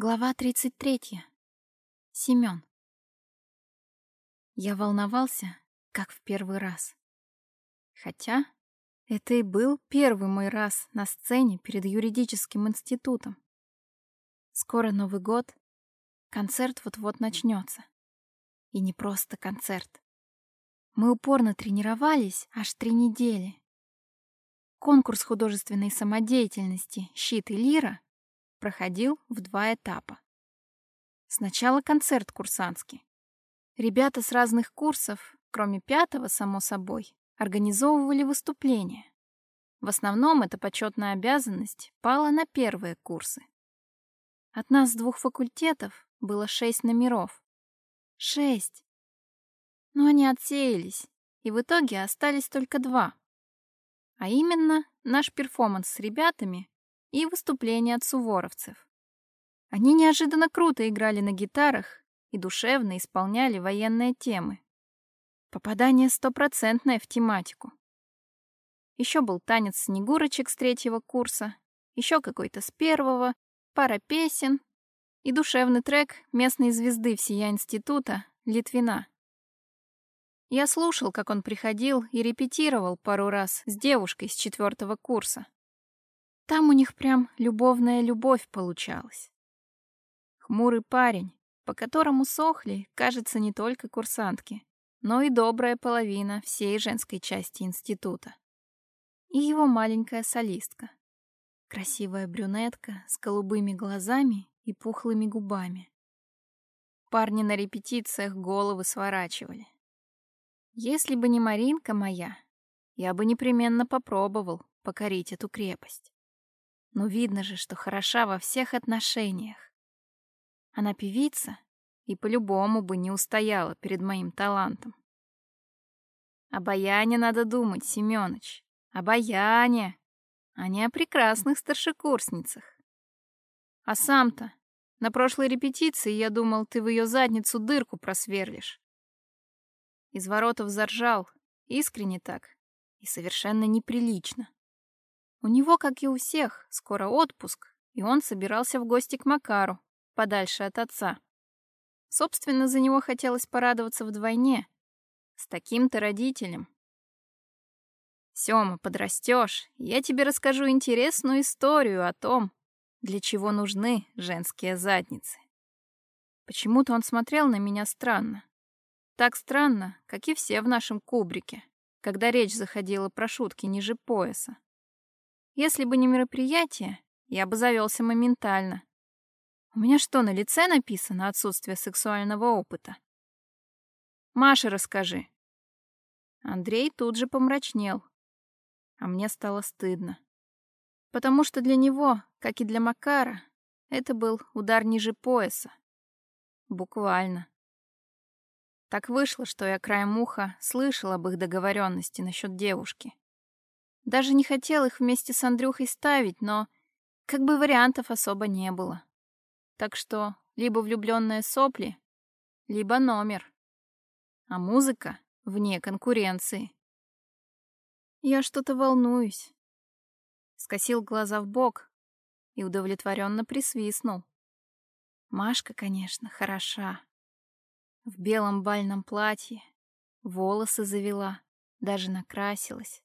Глава 33. Семён. Я волновался, как в первый раз. Хотя это и был первый мой раз на сцене перед юридическим институтом. Скоро Новый год, концерт вот-вот начнется. И не просто концерт. Мы упорно тренировались аж три недели. Конкурс художественной самодеятельности «Щит и лира» проходил в два этапа. Сначала концерт курсантский. Ребята с разных курсов, кроме пятого, само собой, организовывали выступления. В основном эта почетная обязанность пала на первые курсы. От нас с двух факультетов было шесть номеров. Шесть! Но они отсеялись, и в итоге остались только два. А именно, наш перформанс с ребятами и выступления от суворовцев. Они неожиданно круто играли на гитарах и душевно исполняли военные темы. Попадание стопроцентное в тематику. Еще был танец снегурочек с третьего курса, еще какой-то с первого, пара песен и душевный трек местной звезды всея института Литвина. Я слушал, как он приходил и репетировал пару раз с девушкой с четвертого курса. Там у них прям любовная любовь получалась. Хмурый парень, по которому сохли, кажется, не только курсантки, но и добрая половина всей женской части института. И его маленькая солистка. Красивая брюнетка с голубыми глазами и пухлыми губами. Парни на репетициях головы сворачивали. Если бы не Маринка моя, я бы непременно попробовал покорить эту крепость. Но видно же, что хороша во всех отношениях. Она певица и по-любому бы не устояла перед моим талантом. О баяне надо думать, Семёныч. О баяне, а не о прекрасных старшекурсницах. А сам-то на прошлой репетиции я думал, ты в ее задницу дырку просверлишь. Из воротов заржал, искренне так и совершенно неприлично. У него, как и у всех, скоро отпуск, и он собирался в гости к Макару, подальше от отца. Собственно, за него хотелось порадоваться вдвойне. С таким-то родителем. Сёма, подрастёшь, я тебе расскажу интересную историю о том, для чего нужны женские задницы. Почему-то он смотрел на меня странно. Так странно, как и все в нашем кубрике, когда речь заходила про шутки ниже пояса. Если бы не мероприятие, я бы завелся моментально. У меня что, на лице написано отсутствие сексуального опыта? Маше расскажи. Андрей тут же помрачнел. А мне стало стыдно. Потому что для него, как и для Макара, это был удар ниже пояса. Буквально. Так вышло, что я краем уха слышал об их договоренности насчет девушки. Даже не хотел их вместе с Андрюхой ставить, но как бы вариантов особо не было. Так что либо влюбленные сопли, либо номер. А музыка вне конкуренции. Я что-то волнуюсь. Скосил глаза в бок и удовлетворенно присвистнул. Машка, конечно, хороша. В белом бальном платье, волосы завела, даже накрасилась.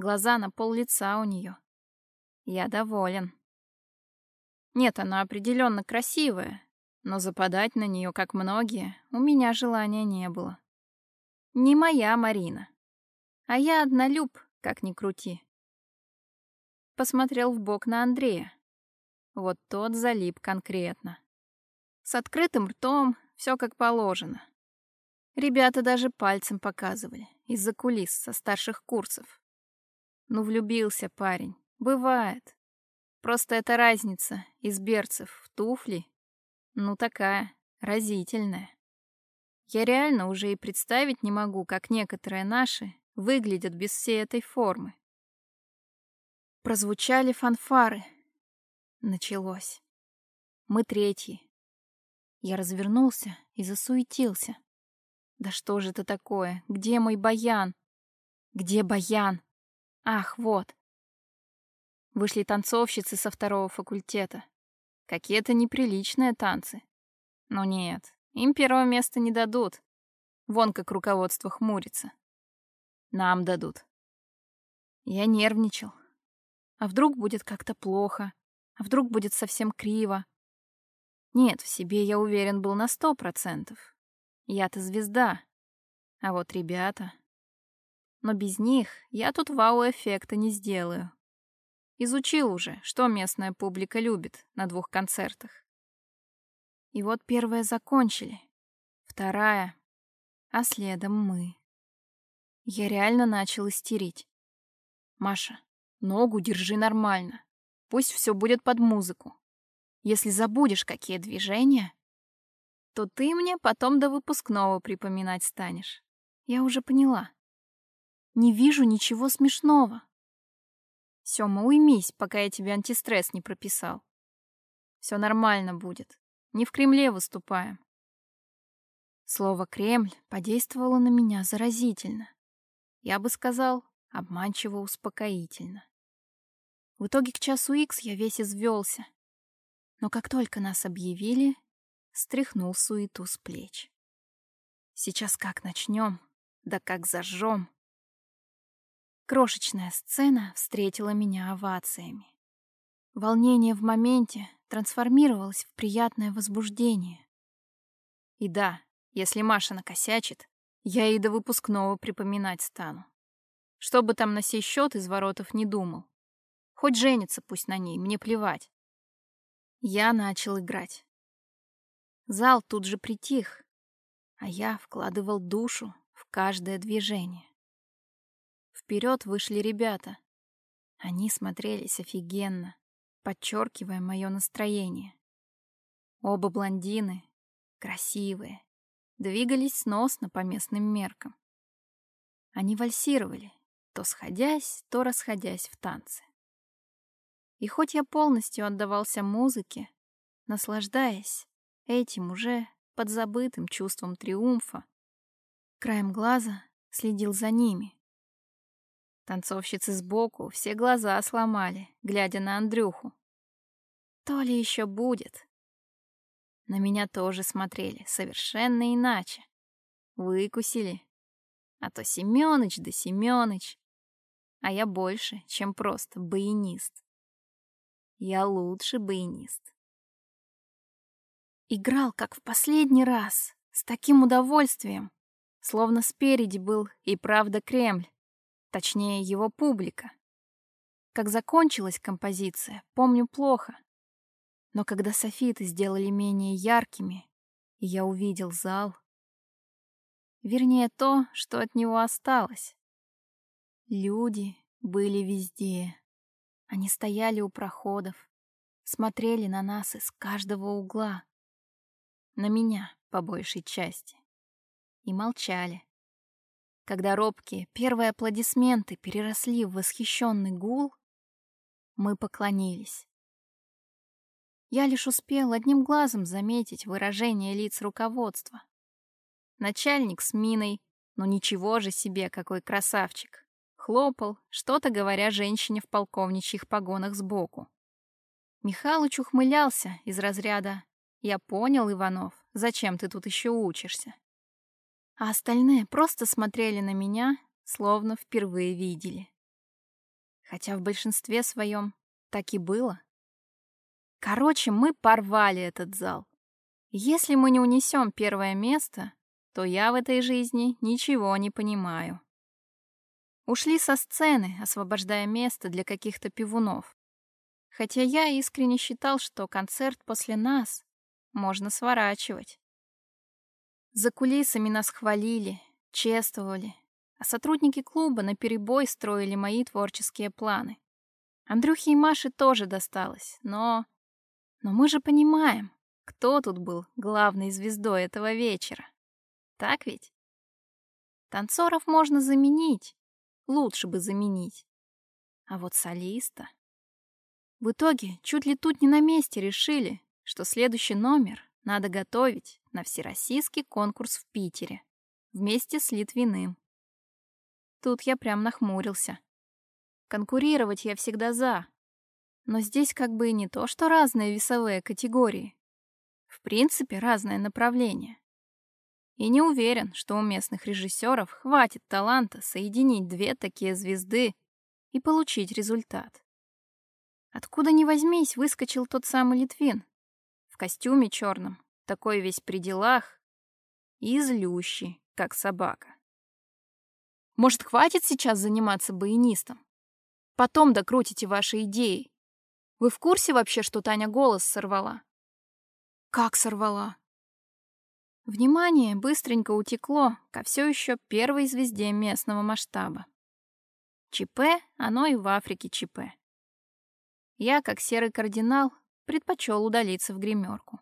Глаза на пол лица у нее. Я доволен. Нет, она определенно красивая, но западать на нее, как многие, у меня желания не было. Не моя Марина. А я однолюб, как ни крути. Посмотрел в бок на Андрея. Вот тот залип конкретно. С открытым ртом, все как положено. Ребята даже пальцем показывали из-за кулис со старших курсов. Ну, влюбился парень. Бывает. Просто эта разница из берцев в туфли, ну, такая, разительная. Я реально уже и представить не могу, как некоторые наши выглядят без всей этой формы. Прозвучали фанфары. Началось. Мы третьи. Я развернулся и засуетился. Да что же это такое? Где мой баян? Где баян? Ах, вот. Вышли танцовщицы со второго факультета. Какие-то неприличные танцы. Но нет, им первого места не дадут. Вон как руководство хмурится. Нам дадут. Я нервничал. А вдруг будет как-то плохо? А вдруг будет совсем криво? Нет, в себе я уверен был на сто процентов. Я-то звезда. А вот ребята... Но без них я тут вау-эффекта не сделаю. Изучил уже, что местная публика любит на двух концертах. И вот первая закончили, вторая, а следом мы. Я реально начал истерить. Маша, ногу держи нормально. Пусть все будет под музыку. Если забудешь, какие движения, то ты мне потом до выпускного припоминать станешь. Я уже поняла. Не вижу ничего смешного. Сёма, уймись, пока я тебе антистресс не прописал. Все нормально будет. Не в Кремле выступаем. Слово «Кремль» подействовало на меня заразительно. Я бы сказал, обманчиво успокоительно. В итоге к часу икс я весь извелся. Но как только нас объявили, стряхнул суету с плеч. Сейчас как начнем, да как зажжем. Крошечная сцена встретила меня овациями. Волнение в моменте трансформировалось в приятное возбуждение. И да, если Маша накосячит, я ей до выпускного припоминать стану. Что бы там на сей счет из воротов не думал. Хоть женится пусть на ней, мне плевать. Я начал играть. Зал тут же притих, а я вкладывал душу в каждое движение. Вперед вышли ребята. Они смотрелись офигенно, подчеркивая мое настроение. Оба блондины, красивые, двигались сносно по местным меркам. Они вальсировали, то сходясь, то расходясь в танцы. И хоть я полностью отдавался музыке, наслаждаясь, этим уже подзабытым чувством триумфа. Краем глаза следил за ними. Танцовщицы сбоку все глаза сломали, глядя на Андрюху. То ли еще будет. На меня тоже смотрели, совершенно иначе. Выкусили. А то Семёныч да Семёныч. А я больше, чем просто баянист. Я лучший баянист. Играл, как в последний раз, с таким удовольствием, словно спереди был и правда Кремль, точнее его публика. Как закончилась композиция, помню плохо. Но когда софиты сделали менее яркими, и я увидел зал, вернее то, что от него осталось. Люди были везде. Они стояли у проходов, смотрели на нас из каждого угла. На меня, по большей части. И молчали. Когда робкие первые аплодисменты переросли в восхищенный гул, мы поклонились. Я лишь успел одним глазом заметить выражение лиц руководства. Начальник с миной, ну ничего же себе, какой красавчик. Хлопал, что-то говоря женщине в полковничьих погонах сбоку. Михалыч ухмылялся из разряда я понял, Иванов, зачем ты тут еще учишься. А остальные просто смотрели на меня, словно впервые видели. Хотя в большинстве своем так и было. Короче, мы порвали этот зал. Если мы не унесем первое место, то я в этой жизни ничего не понимаю. Ушли со сцены, освобождая место для каких-то пивунов. Хотя я искренне считал, что концерт после нас можно сворачивать. За кулисами нас хвалили, чествовали, а сотрудники клуба наперебой строили мои творческие планы. Андрюхе и Маше тоже досталось, но... Но мы же понимаем, кто тут был главной звездой этого вечера. Так ведь? Танцоров можно заменить, лучше бы заменить. А вот солиста... В итоге чуть ли тут не на месте решили, что следующий номер надо готовить на всероссийский конкурс в Питере вместе с Литвиным. Тут я прям нахмурился. Конкурировать я всегда за. Но здесь как бы и не то, что разные весовые категории. В принципе, разное направление. И не уверен, что у местных режиссеров хватит таланта соединить две такие звезды и получить результат. Откуда ни возьмись, выскочил тот самый Литвин. В костюме черном, такой весь при делах и злющий, как собака. Может, хватит сейчас заниматься баянистом? Потом докрутите ваши идеи. Вы в курсе вообще, что Таня голос сорвала? Как сорвала? Внимание быстренько утекло ко все еще первой звезде местного масштаба. ЧП, оно и в Африке ЧП. Я, как серый кардинал, предпочел удалиться в гримерку.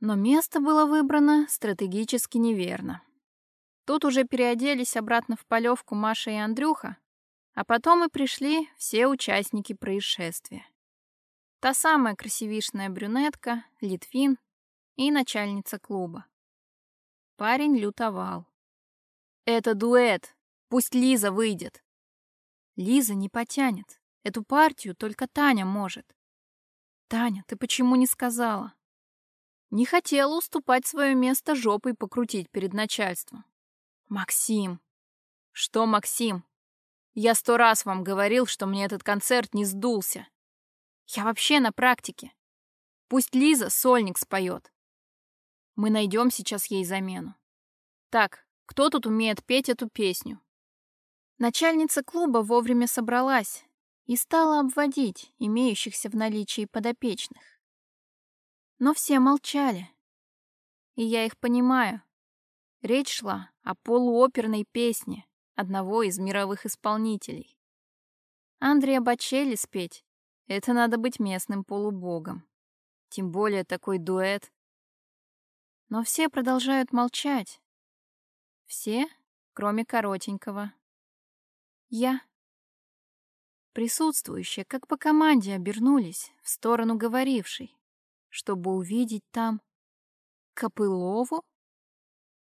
Но место было выбрано стратегически неверно. Тут уже переоделись обратно в полевку Маша и Андрюха, а потом и пришли все участники происшествия. Та самая красивишная брюнетка, Литвин и начальница клуба. Парень лютовал. «Это дуэт. Пусть Лиза выйдет». Лиза не потянет. Эту партию только Таня может. Таня, ты почему не сказала? Не хотела уступать свое место жопой покрутить перед начальством. Максим. Что, Максим? Я сто раз вам говорил, что мне этот концерт не сдулся. Я вообще на практике. Пусть Лиза сольник споет. Мы найдем сейчас ей замену. Так, кто тут умеет петь эту песню? Начальница клуба вовремя собралась и стала обводить имеющихся в наличии подопечных. Но все молчали. И я их понимаю. Речь шла о полуоперной песне, одного из мировых исполнителей. Андреа Бачелли спеть — это надо быть местным полубогом. Тем более такой дуэт. Но все продолжают молчать. Все, кроме коротенького. Я. Присутствующие, как по команде, обернулись в сторону говорившей, чтобы увидеть там Копылову